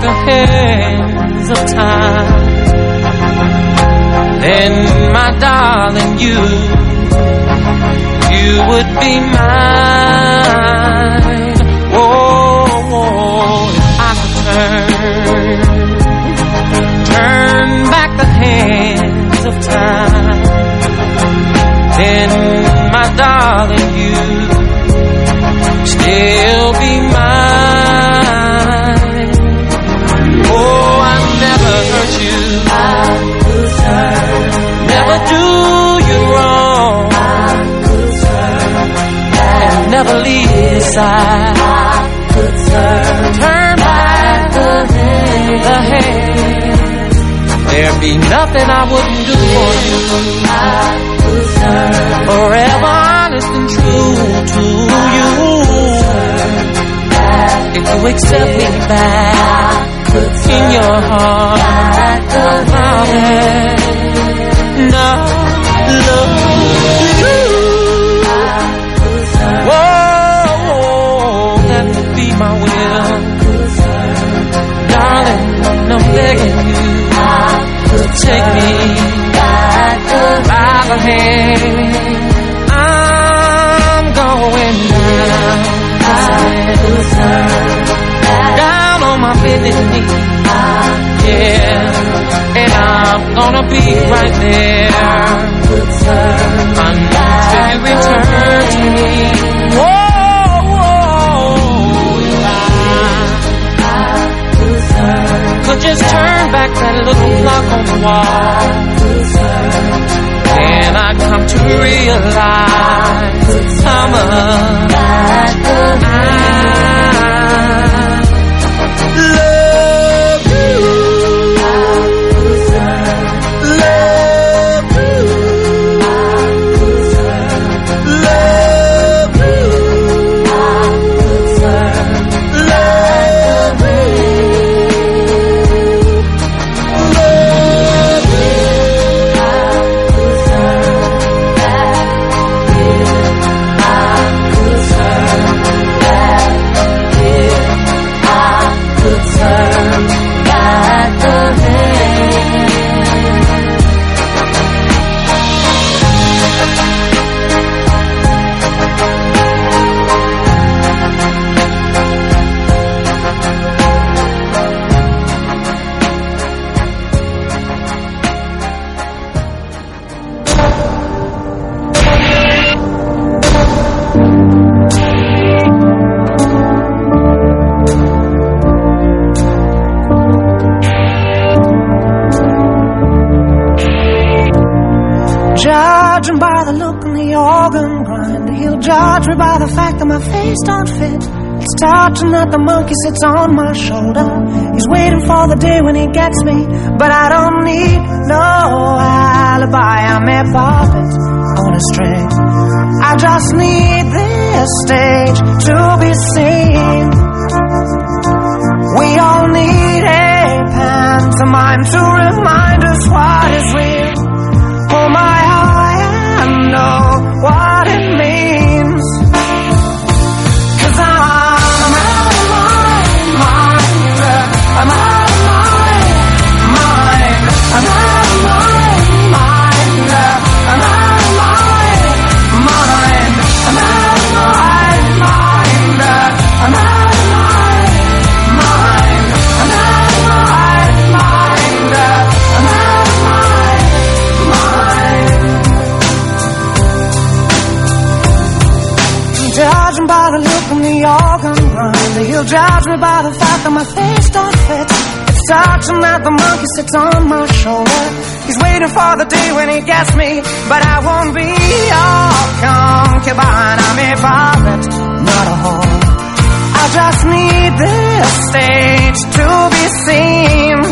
the hands of time, then my darling, you, you would be mine. Never leave your side. Turn back the hand. The hand. There'd be nothing I wouldn't do for you. Forever honest and true to you. If you accept me back in your heart, I'll have I'm going down, down on my bended knee. Yeah, and I'm gonna be right there I could just turn back that little clock on the wall. realize the summer. By the fact that my face don't fit. It's touching that the monkey sits on my shoulder. He's waiting for the day when he gets me, but I don't need no alibi. I'm a puppet on a string. I just need this stage to be seen. We all need a pantomime to remind us what is real. Touching that the monkey sits on my shoulder. He's waiting for the day when he gets me, but I won't be your concubine. I'm a puppet, not a whore. I just need this stage to be seen.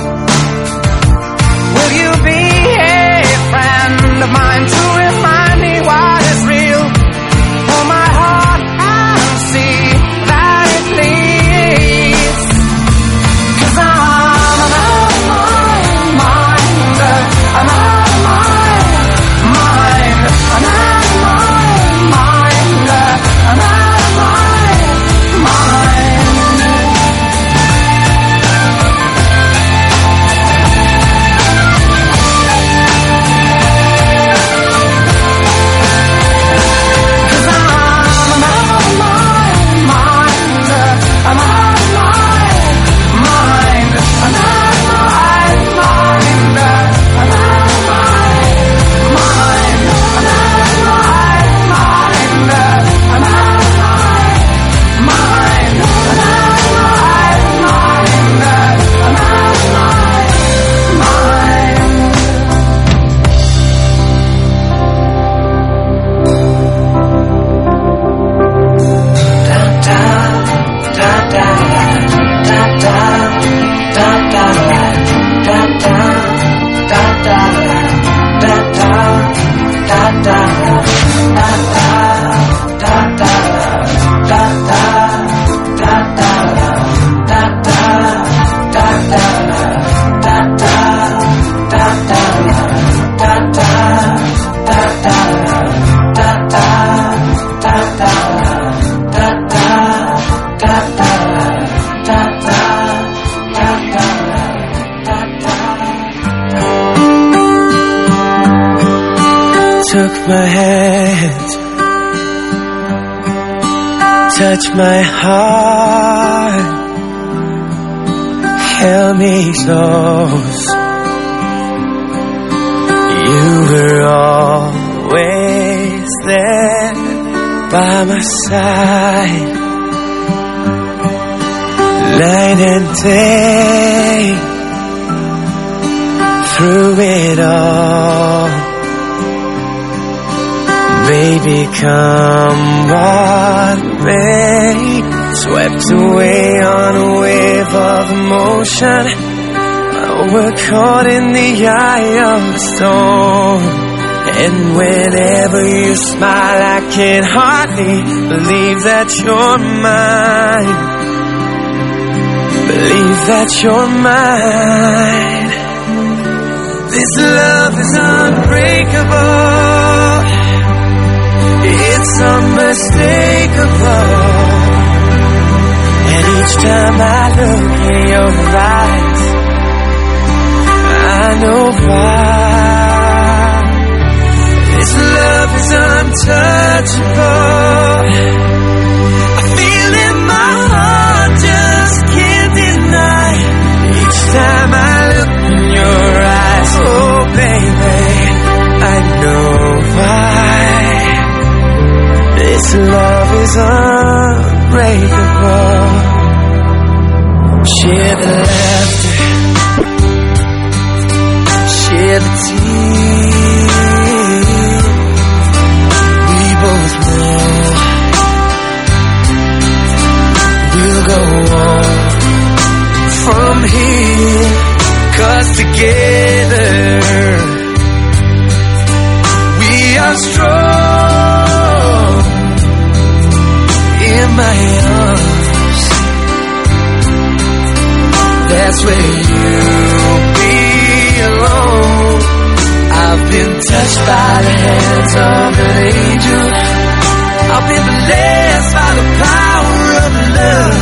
My hand, touch my heart, held me close. You were always there by my side, night and day, through it all. Baby, come what may. Swept away on a wave of emotion. We're caught in the eye of the storm. And whenever you smile I can hardly believe that you're mine. Believe that you're mine each time I look in your eyes, I know why. This love is untouchable. Share the laughter, share the tears. We both know we'll go on from here. Cause together Where you belong. I've been touched by the hands of an angel. I've been blessed by the power of love.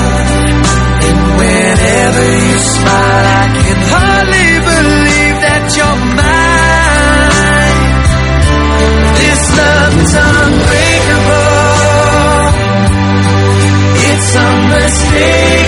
And whenever you smile, I can hardly believe that you're mine. This love is unbreakable. It's unmistakable.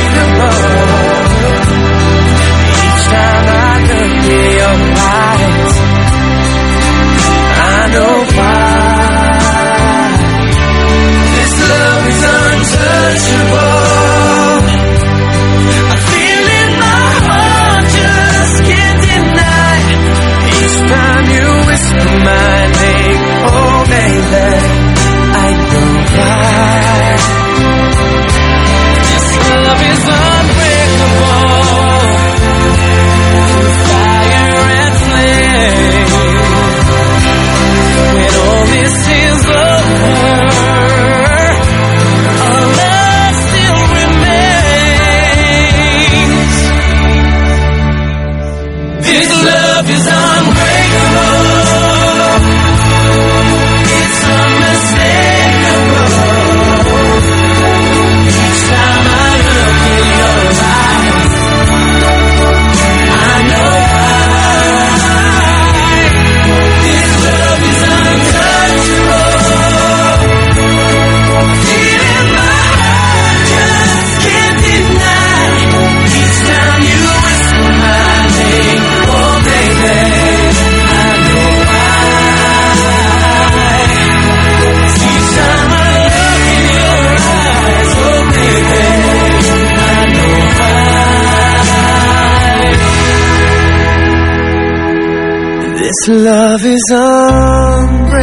Love is unbreakable.